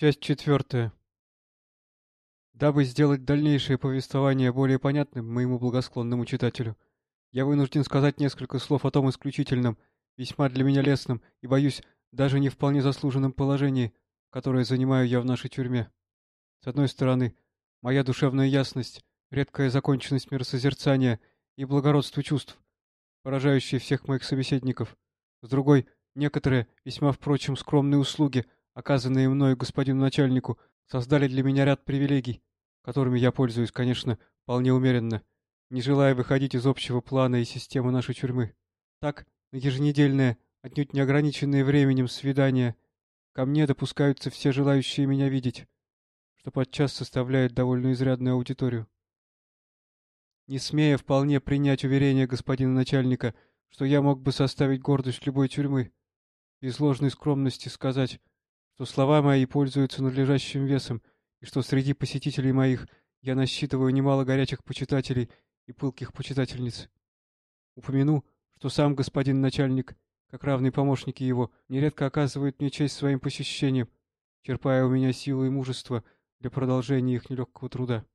Часть четвертая. Дабы сделать дальнейшее повествование более понятным моему благосклонному читателю, я вынужден сказать несколько слов о том исключительном, весьма для меня лестном и, боюсь, даже не вполне заслуженном положении, которое занимаю я в нашей тюрьме. С одной стороны, моя душевная ясность, редкая законченность миросозерцания и благородство чувств, поражающие всех моих собеседников. С другой, некоторые, весьма, впрочем, скромные услуги, оказанные мною господину начальнику, создали для меня ряд привилегий, которыми я пользуюсь, конечно, вполне умеренно, не желая выходить из общего плана и системы нашей тюрьмы. Так, на еженедельное, отнюдь не ограниченное временем свидание, ко мне допускаются все желающие меня видеть, что подчас составляет довольно изрядную аудиторию. Не смея вполне принять уверение господина начальника, что я мог бы составить гордость любой тюрьмы, без ложной скромности сказать, что слова мои пользуются надлежащим весом, и что среди посетителей моих я насчитываю немало горячих почитателей и пылких почитательниц. Упомяну, что сам господин начальник, как равные помощники его, нередко оказывает мне честь своим посещением, черпая у меня силу и мужество для продолжения их нелегкого труда.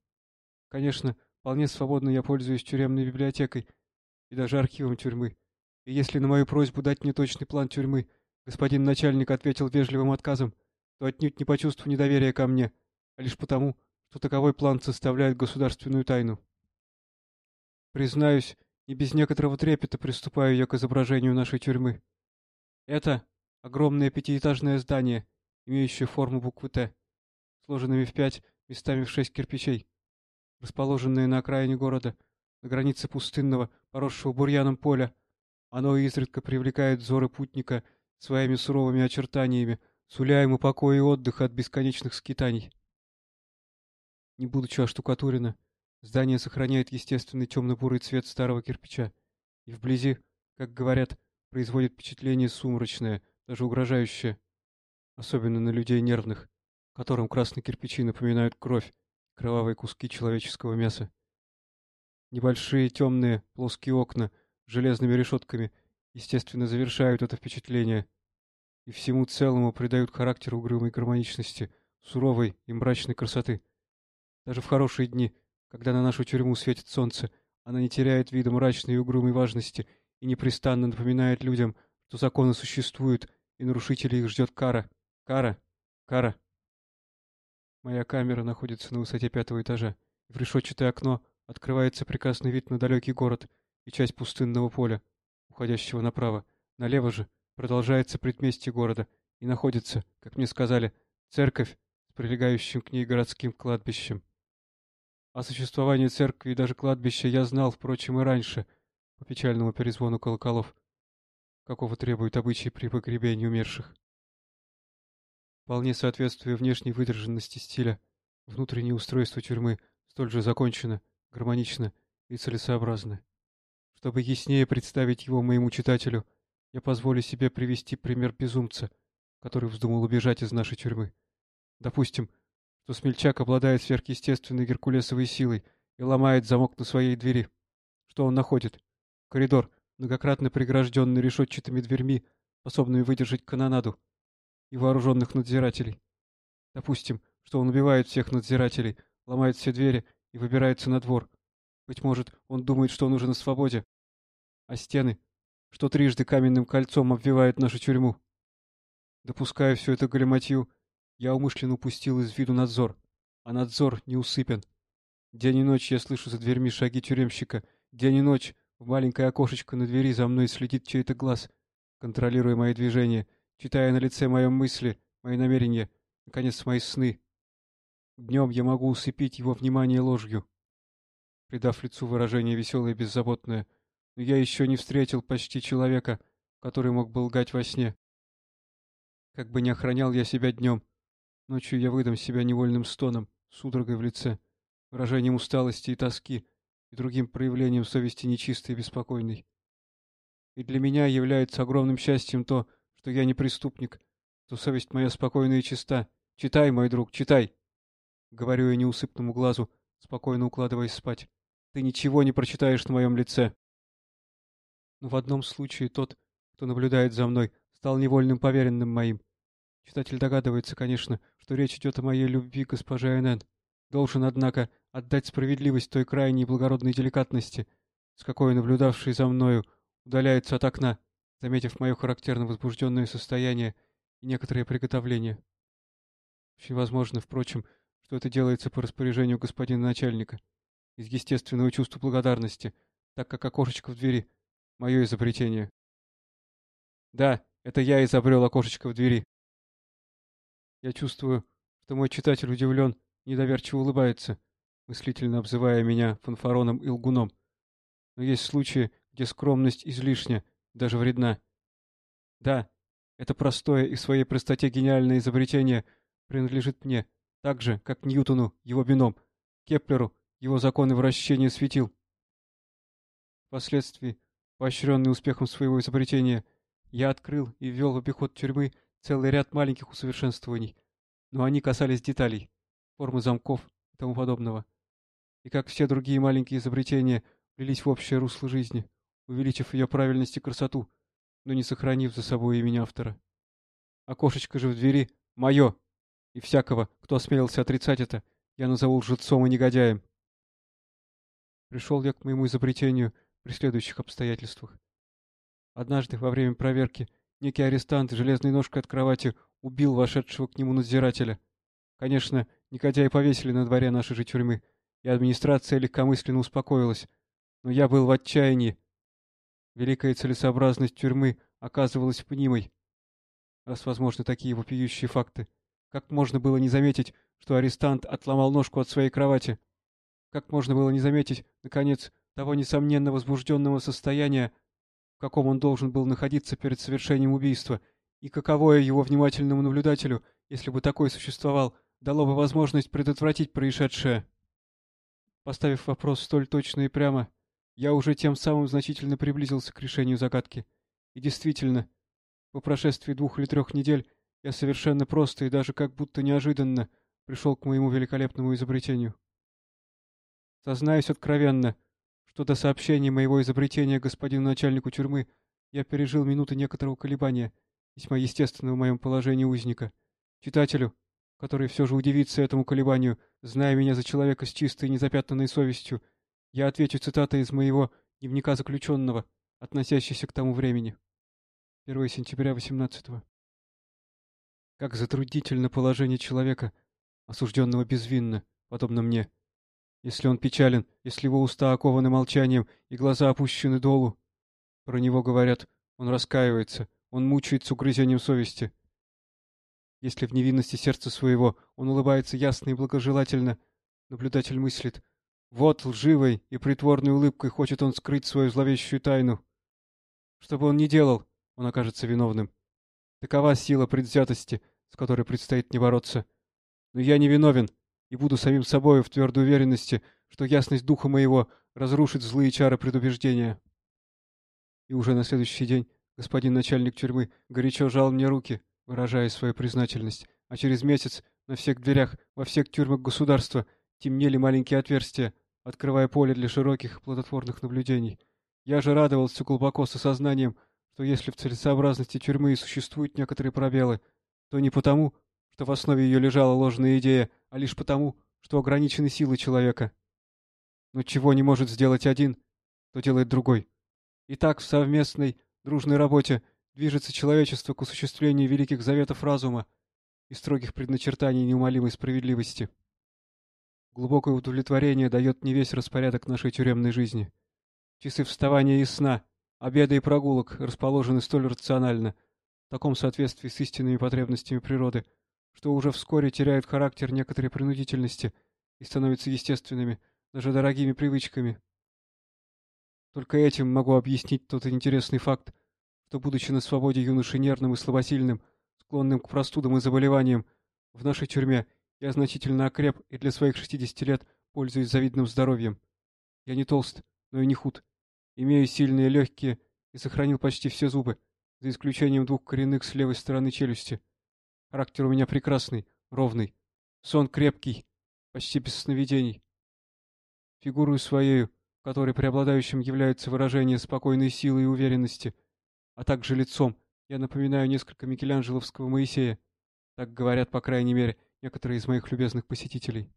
Конечно, вполне свободно я пользуюсь тюремной библиотекой и даже архивом тюрьмы, и если на мою просьбу дать мне точный план тюрьмы господин начальник ответил вежливым отказом, то отнюдь не по чувству недоверия ко мне, а лишь потому, что таковой план составляет государственную тайну. Признаюсь, не без некоторого трепета приступаю я к изображению нашей тюрьмы. Это огромное пятиэтажное здание, имеющее форму буквы «Т», сложенными в пять, местами в шесть кирпичей, расположенное на окраине города, на границе пустынного, поросшего бурьяном поля. Оно изредка привлекает взоры путника своими суровыми очертаниями, суля ему покой и отдых от бесконечных скитаний. Не будучи оштукатурено, здание сохраняет естественный темно-бурый цвет старого кирпича, и вблизи, как говорят, производит впечатление сумрачное, даже угрожающее, особенно на людей нервных, которым красные кирпичи напоминают кровь, кровавые куски человеческого мяса. Небольшие темные плоские окна с железными решетками, естественно, завершают это впечатление, и всему целому придают характер угрюмой гармоничности, суровой и мрачной красоты. Даже в хорошие дни, когда на нашу тюрьму светит солнце, она не теряет вида мрачной и угрюмой важности и непрестанно напоминает людям, что законы существуют, и нарушителей их ждет кара. Кара! Кара! Моя камера находится на высоте пятого этажа, и в решетчатое окно открывается прекрасный вид на далекий город и часть пустынного поля, уходящего направо. Налево же продолжается предместье города и находится, как мне сказали, церковь с прилегающим к ней городским кладбищем. О существовании церкви и даже кладбища я знал, впрочем, и раньше, по печальному перезвону колоколов, какого требуют обычаи при погребении умерших. Вполне соответствуя внешней выдержанности стиля, внутреннее устройство тюрьмы столь же закончено, гармонично и целесообразно. Чтобы яснее представить его моему читателю, я позволю себе привести пример безумца, который вздумал убежать из нашей тюрьмы. Допустим, что смельчак обладает сверхъестественной геркулесовой силой и ломает замок на своей двери. Что он находит? Коридор, многократно прегражденный решетчатыми дверьми, способными выдержать канонаду, и вооруженных надзирателей. Допустим, что он убивает всех надзирателей, ломает все двери и выбирается на двор. Быть может, он думает, что он уже на свободе. А стены, что трижды каменным кольцом обвивают нашу тюрьму. Допуская всю эту галиматью, я умышленно упустил из виду надзор, а надзор неусыпен. День и ночь я слышу за дверьми шаги тюремщика. День и ночь в маленькое окошечко на двери за мной следит чей-то глаз, контролируя мои движения, читая на лице мои мысли, мои намерения, наконец, мои сны. Днем я могу усыпить его внимание ложью, придав лицу выражение веселое и беззаботное, но я еще не встретил почти человека, который мог бы лгать во сне. Как бы не охранял я себя днем, Ночью я выдам себя невольным стоном, судорогой в лице, выражением усталости и тоски и другим проявлением совести нечистой и беспокойной. И для меня является огромным счастьем то, что я не преступник, что совесть моя спокойна и чиста. Читай, мой друг, читай! Говорю я неусыпному глазу, спокойно укладываясь спать. Ты ничего не прочитаешь на моем лице. Но в одном случае тот, кто наблюдает за мной, стал невольным поверенным моим. Читатель догадывается, конечно, что речь идет о моей любви к госпоже НН. Должен, однако, отдать справедливость той крайней благородной деликатности, с какой наблюдавший за мною удаляется от окна, заметив мое характерно возбужденное состояние и некоторые приготовления. Очень возможно, впрочем, что это делается по распоряжению господина начальника, из естественного чувства благодарности, так как окошечко в двери — мое изобретение. Да, это я изобрел окошечко в двери. Я чувствую, что мой читатель удивлен, недоверчиво улыбается, мыслительно обзывая меня фанфароном и лгуном. Но есть случаи, где скромность излишня, даже вредна. Да, это простое и в своей простоте гениальное изобретение принадлежит мне, так же, как Ньютону, его бином, Кеплеру, его законы вращения светил. Впоследствии, поощренный успехом своего изобретения, я открыл и ввел в обиход тюрьмы целый ряд маленьких усовершенствований, но они касались деталей, формы замков и тому подобного. И как все другие маленькие изобретения, влились в общее русло жизни, увеличив ее правильность и красоту, но не сохранив за собой имени автора. Окошечко же в двери — мое, и всякого, кто осмелился отрицать это, я назову лжецом и негодяем. Пришел я к моему изобретению при следующих обстоятельствах. Однажды, во время проверки, некий арестант железной ножкой от кровати убил вошедшего к нему надзирателя. Конечно, негодяи повесили на дворе нашей же тюрьмы, и администрация легкомысленно успокоилась. Но я был в отчаянии. Великая целесообразность тюрьмы оказывалась мнимой. Раз возможны такие вопиющие факты, как можно было не заметить, что арестант отломал ножку от своей кровати? Как можно было не заметить, наконец, того несомненно возбужденного состояния, в каком он должен был находиться перед совершением убийства, и каковое его внимательному наблюдателю, если бы такой существовал, дало бы возможность предотвратить происшедшее? Поставив вопрос столь точно и прямо, я уже тем самым значительно приблизился к решению загадки. И действительно, по прошествии двух или трех недель я совершенно просто и даже как будто неожиданно пришел к моему великолепному изобретению. Сознаюсь откровенно, что до сообщения моего изобретения господину начальнику тюрьмы я пережил минуты некоторого колебания, весьма естественного в моем положении узника. Читателю, который все же удивится этому колебанию, зная меня за человека с чистой незапятнанной совестью, я отвечу цитатой из моего дневника заключенного, относящейся к тому времени. 1 сентября 18 -го. Как затруднительно положение человека, осужденного безвинно, подобно мне. Если он печален, если его уста окованы молчанием и глаза опущены долу. Про него говорят, он раскаивается, он мучается угрызением совести. Если в невинности сердца своего он улыбается ясно и благожелательно, наблюдатель мыслит, вот лживой и притворной улыбкой хочет он скрыть свою зловещую тайну. Что бы он ни делал, он окажется виновным. Такова сила предвзятости — с которой предстоит мне бороться. Но я не виновен и буду самим собой в твердой уверенности, что ясность духа моего разрушит злые чары предубеждения. И уже на следующий день господин начальник тюрьмы горячо жал мне руки, выражая свою признательность, а через месяц на всех дверях во всех тюрьмах государства темнели маленькие отверстия, открывая поле для широких плодотворных наблюдений. Я же радовался глубоко с осознанием, что если в целесообразности тюрьмы и существуют некоторые пробелы, то не потому, что в основе ее лежала ложная идея, а лишь потому, что ограничены силы человека. Но чего не может сделать один, то делает другой. И так в совместной, дружной работе движется человечество к осуществлению великих заветов разума и строгих предначертаний неумолимой справедливости. Глубокое удовлетворение дает мне весь распорядок нашей тюремной жизни. Часы вставания и сна, обеда и прогулок расположены столь рационально, таком соответствии с истинными потребностями природы, что уже вскоре теряют характер некоторой принудительности и становятся естественными, даже дорогими привычками. Только этим могу объяснить тот интересный факт, что, будучи на свободе юноши нервным и слабосильным, склонным к простудам и заболеваниям, в нашей тюрьме я значительно окреп и для своих 60 лет пользуюсь завидным здоровьем. Я не толст, но и не худ. Имею сильные легкие и сохранил почти все зубы, за исключением двух коренных с левой стороны челюсти. Характер у меня прекрасный, ровный. Сон крепкий, почти без сновидений. Фигурую своею, которой преобладающим является выражение спокойной силы и уверенности, а также лицом, я напоминаю несколько микеланджеловского Моисея, Так говорят, по крайней мере, некоторые из моих любезных посетителей.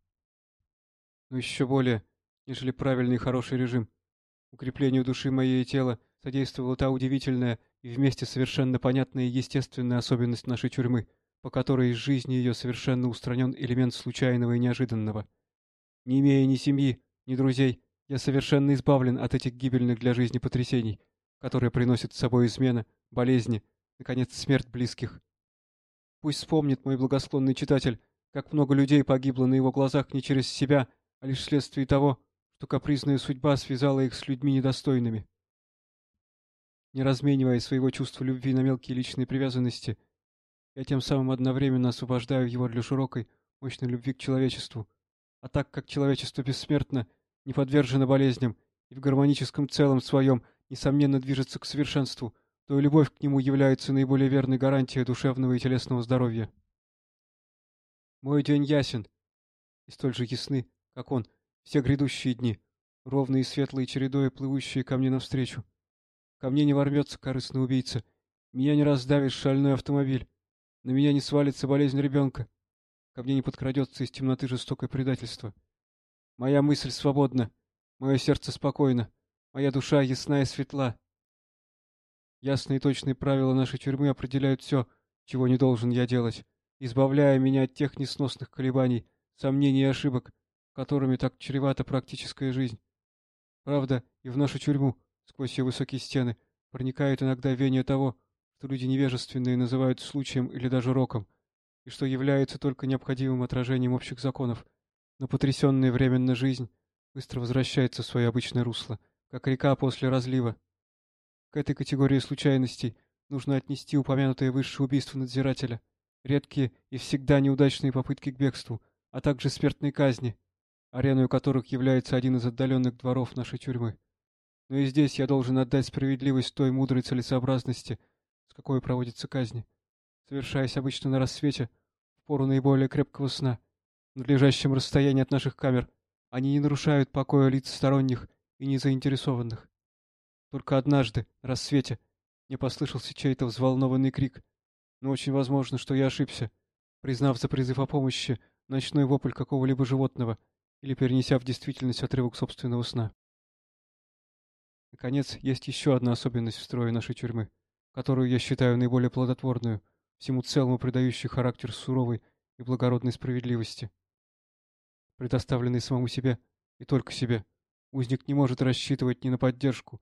Но еще более, нежели правильный и хороший режим. Укреплению души моей и тела содействовала та удивительная и вместе совершенно понятная и естественная особенность нашей тюрьмы, по которой из жизни ее совершенно устранен элемент случайного и неожиданного. Не имея ни семьи, ни друзей, я совершенно избавлен от этих гибельных для жизни потрясений, которые приносят с собой измена, болезни, наконец, смерть близких. Пусть вспомнит мой благосклонный читатель, как много людей погибло на его глазах не через себя, а лишь вследствие того, что капризная судьба связала их с людьми недостойными. Не разменивая своего чувства любви на мелкие личные привязанности, я тем самым одновременно освобождаю его для широкой, мощной любви к человечеству. А так как человечество бессмертно, не подвержено болезням и в гармоническом целом своем, несомненно, движется к совершенству, то и любовь к нему является наиболее верной гарантией душевного и телесного здоровья. Мой день ясен и столь же ясны, как он, все грядущие дни, ровные и светлые чередой, плывущие ко мне навстречу. Ко мне не ворвется корыстный убийца, меня не раздавит шальной автомобиль, на меня не свалится болезнь ребенка, ко мне не подкрадется из темноты жестокое предательство. Моя мысль свободна, мое сердце спокойно, моя душа ясна и светла. Ясные и точные правила нашей тюрьмы определяют все, чего не должен я делать, избавляя меня от тех несносных колебаний, сомнений и ошибок, которыми так чревата практическая жизнь. Правда, и в нашу тюрьму, сквозь ее высокие стены, проникает иногда веяние того, что люди невежественные называют случаем или даже роком, и что является только необходимым отражением общих законов, но потрясенная временно жизнь быстро возвращается в свое обычное русло, как река после разлива. К этой категории случайностей нужно отнести упомянутое высшее убийство надзирателя, редкие и всегда неудачные попытки к бегству, а также смертные казни, ареной которых является один из отдаленных дворов нашей тюрьмы. Но и здесь я должен отдать справедливость той мудрой целесообразности, с какой проводятся казни, совершаясь обычно на рассвете, в пору наиболее крепкого сна, в надлежащем расстоянии от наших камер, они не нарушают покоя лиц сторонних и незаинтересованных. Только однажды, на рассвете, мне послышался чей-то взволнованный крик, но очень возможно, что я ошибся, признав за призыв о помощи ночной вопль какого-либо животного или перенеся в действительность отрывок собственного сна. Наконец, есть еще одна особенность в строе нашей тюрьмы, которую я считаю наиболее плодотворную, всему целому придающей характер суровой и благородной справедливости. Предоставленный самому себе и только себе, узник не может рассчитывать ни на поддержку,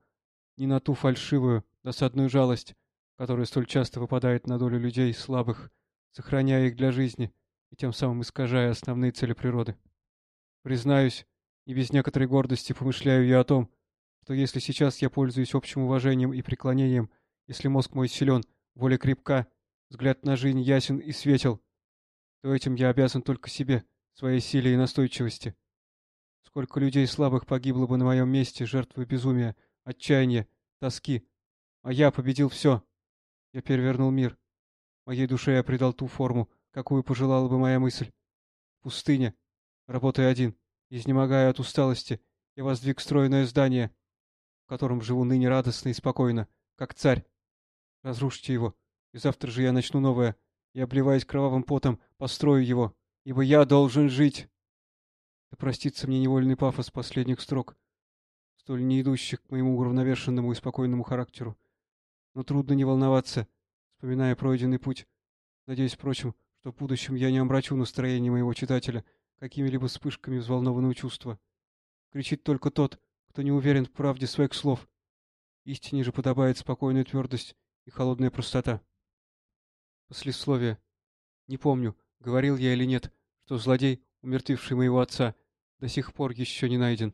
ни на ту фальшивую, досадную жалость, которая столь часто выпадает на долю людей слабых, сохраняя их для жизни и тем самым искажая основные цели природы. Признаюсь, и без некоторой гордости помышляю я о том, что если сейчас я пользуюсь общим уважением и преклонением, если мозг мой силен, воля крепка, взгляд на жизнь ясен и светел, то этим я обязан только себе, своей силе и настойчивости. Сколько людей слабых погибло бы на моем месте, жертвой безумия, отчаяния, тоски. А я победил все. Я перевернул мир. Моей душе я придал ту форму, какую пожелала бы моя мысль. Пустыня, Работая один, изнемогая от усталости, я воздвиг стройное здание, в котором живу ныне радостно и спокойно, как царь. Разрушьте его, и завтра же я начну новое, и, обливаясь кровавым потом, построю его, ибо я должен жить. Да простится мне невольный пафос последних строк, столь не идущих к моему уравновешенному и спокойному характеру. Но трудно не волноваться, вспоминая пройденный путь. Надеюсь, впрочем, что в будущем я не омрачу настроение моего читателя — какими-либо вспышками взволнованного чувства. Кричит только тот, кто не уверен в правде своих слов. Истине же подобает спокойная твердость и холодная простота. Послесловие. Не помню, говорил я или нет, что злодей, умертвивший моего отца, до сих пор еще не найден.